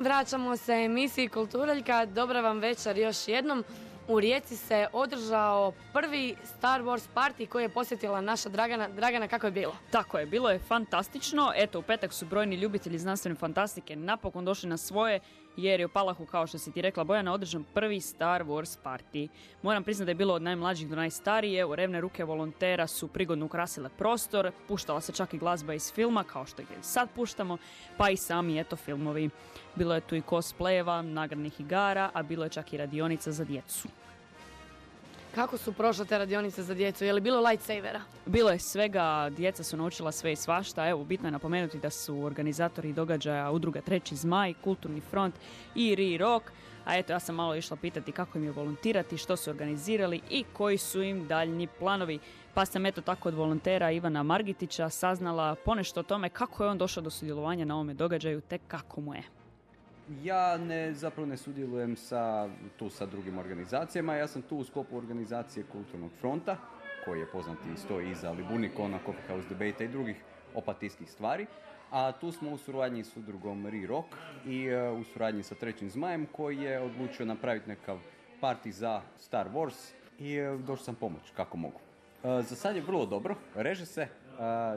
Vraćamo se emisiji Kulturaljka. Dobra vam večer još jednom. U Rijeci se održao prvi Star Wars party koji je posjetila naša Dragana. Dragana, kako je bilo? Tako je, bilo je fantastično. Eto, u petak su brojni ljubitelji znanstvene fantastike napokon došli na svoje jer je u Palahu, kao što si ti rekla Bojana, održan prvi Star Wars party. Moram priznati da je bilo od najmlađih do najstarije, u revne ruke volontera su prigodno ukrasile prostor, puštala se čak i glazba iz filma, kao što ih sad puštamo, pa i sami eto filmovi. Bilo je tu i cosplayeva, nagradnih igara, a bilo je čak i radionica za djecu. Kako su prošle te radionice za djecu? Je li bilo lightsavera? Bilo je svega, djeca su naučila sve i svašta. Evo, bitno je napomenuti da su organizatori događaja udruga Treći zmaj, Kulturni front i Ri Rock. A eto, ja sam malo išla pitati kako im je volontirati, što su organizirali i koji su im daljnji planovi. Pa sam eto tako od volontera Ivana Margitića saznala ponešto o tome kako je on došao do sudjelovanja na ovome događaju, te kako mu je. Ja ne, zapravo ne sudjelujem sa, tu sa drugim organizacijama, ja sam tu u sklopu organizacije Kulturnog fronta, koji je poznati i stoji iza Libunikona, Coffee House Debate i drugih opatijskih stvari. A tu smo u suradnji s udrugom Re-Rock i e, u suradnji sa Trećim Zmajem koji je odlučio napraviti nekav party za Star Wars i uh, došao sam pomoć kako mogu. E, za sad je vrlo dobro, reže se,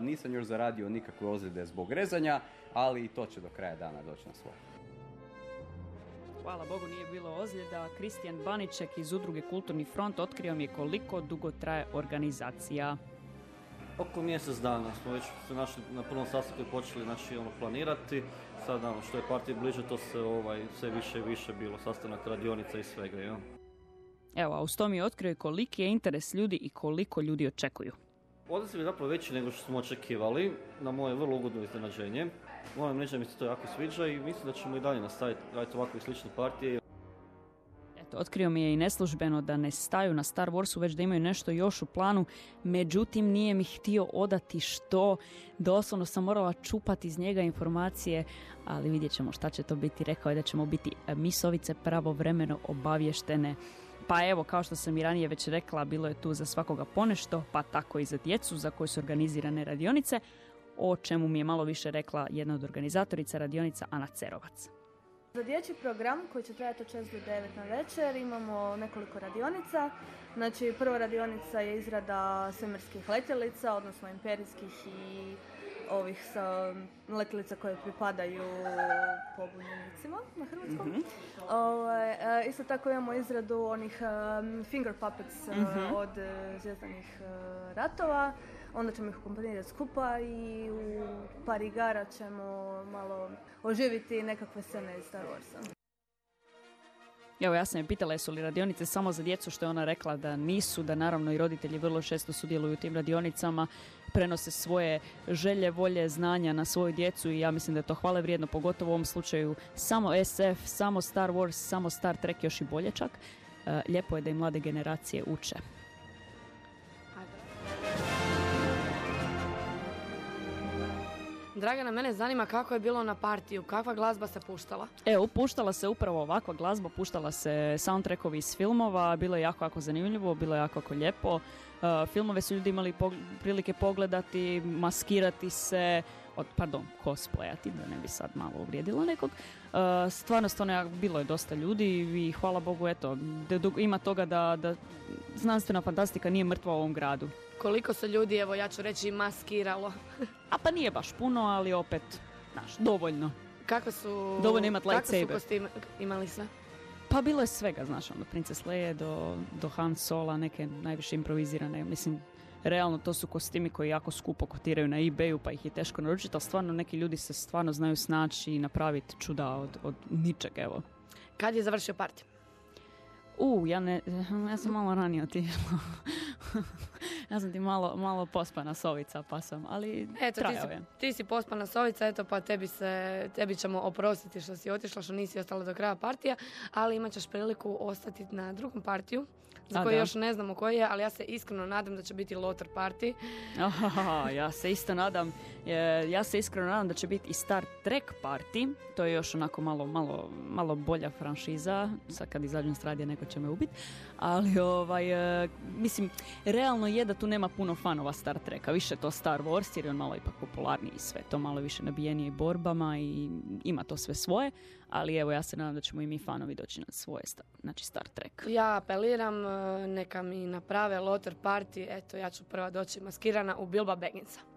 nisam još zaradio nikakve ozljede zbog rezanja, ali i to će do kraja dana doći na svoje. Hvala Bogu nije bilo ozljeda. Kristijan Baniček iz udruge Kulturni front otkrio mi je koliko dugo traje organizacija. Oko mjesec dana smo već se našli na prvom sastanku i počeli znači, ono, planirati. Sad ono, što je partij bliže, to se ovaj, sve više i više bilo sastanak radionica i svega. Ja. Evo, a uz to mi je otkrio koliki je interes ljudi i koliko ljudi očekuju. Odaziv je zapravo veći nego što smo očekivali, na moje vrlo ugodno iznenađenje. Moram reći da mi se to jako sviđa i mislim da ćemo i dalje nastaviti raditi ovakve slične partije. Eto, otkrio mi je i neslužbeno da ne staju na Star Warsu, već da imaju nešto još u planu, međutim nije mi htio odati što, doslovno sam morala čupati iz njega informacije, ali vidjet ćemo šta će to biti. Rekao je da ćemo biti misovice pravovremeno obavještene pa evo, kao što sam i ranije već rekla, bilo je tu za svakoga ponešto, pa tako i za djecu za koje su organizirane radionice, o čemu mi je malo više rekla jedna od organizatorica radionica Ana Cerovac. Za dječji program koji će trajati od 6 do 9 na večer imamo nekoliko radionica. Znači prva radionica je izrada svemirskih letjelica, odnosno imperijskih i ovih sa letilica koje pripadaju pobunjenicima na hrvatskom. mm isto tako imamo izradu onih um, finger puppets mm od zvijezdanih ratova. Onda ćemo ih ukomponirati skupa i u par igara ćemo malo oživiti nekakve scene iz Star Warsa. Evo, ja sam je pitala jesu li radionice samo za djecu, što je ona rekla da nisu, da naravno i roditelji vrlo često sudjeluju u tim radionicama, prenose svoje želje, volje, znanja na svoju djecu i ja mislim da je to hvale vrijedno, pogotovo u ovom slučaju samo SF, samo Star Wars, samo Star Trek, još i bolje čak. E, lijepo je da i mlade generacije uče. Dragana, mene zanima kako je bilo na partiju, kakva glazba se puštala? Evo, puštala se upravo ovakva glazba, puštala se soundtrackovi iz filmova, bilo je jako, jako zanimljivo, bilo je jako, jako lijepo. Uh, filmove su ljudi imali prilike pogledati, maskirati se, od, pardon, cosplayati, da ne bi sad malo uvrijedila nekog. Uh, stvarno, stvarno, bilo je dosta ljudi i hvala Bogu, eto, ima toga da, da znanstvena fantastika nije mrtva u ovom gradu. Koliko se ljudi, evo ja ću reći, maskiralo? A pa nije baš puno, ali opet, znaš, dovoljno. Kako su... Dovoljno imati lightsaber. su imali sve? Pa bilo je svega, znaš, ono, Princess Leia do, do Han Sola, neke najviše improvizirane, mislim, realno to su kostimi koji jako skupo kotiraju na ebayu pa ih je teško naručiti, ali stvarno neki ljudi se stvarno znaju snaći i napraviti čuda od, od ničeg, evo. Kad je završio parti? U, ja ne, ja sam malo ranije otišla. Ja sam ti malo, malo pospana sovica pa sam, ali eto, ti si, ti si pospana sovica, eto pa tebi, se, tebi ćemo oprostiti što si otišla, što nisi ostala do kraja partija, ali imat ćeš priliku ostati na drugom partiju, za koji još ne znamo koji je, ali ja se iskreno nadam da će biti Lothar party. ja se isto nadam, ja se iskreno nadam da će biti i Star Trek party, to je još onako malo, malo, malo bolja franšiza, sad kad izađem s radija neko će me ubiti, ali ovaj, e, mislim, realno je da tu nema puno fanova Star Treka, više to Star Wars jer je on malo ipak popularniji i sve to malo više nabijenije borbama i ima to sve svoje, ali evo ja se nadam da ćemo i mi fanovi doći na svoje, znači Star Trek. Ja apeliram, e, neka mi naprave Lothar Party, eto ja ću prva doći maskirana u Bilba Bagginsa.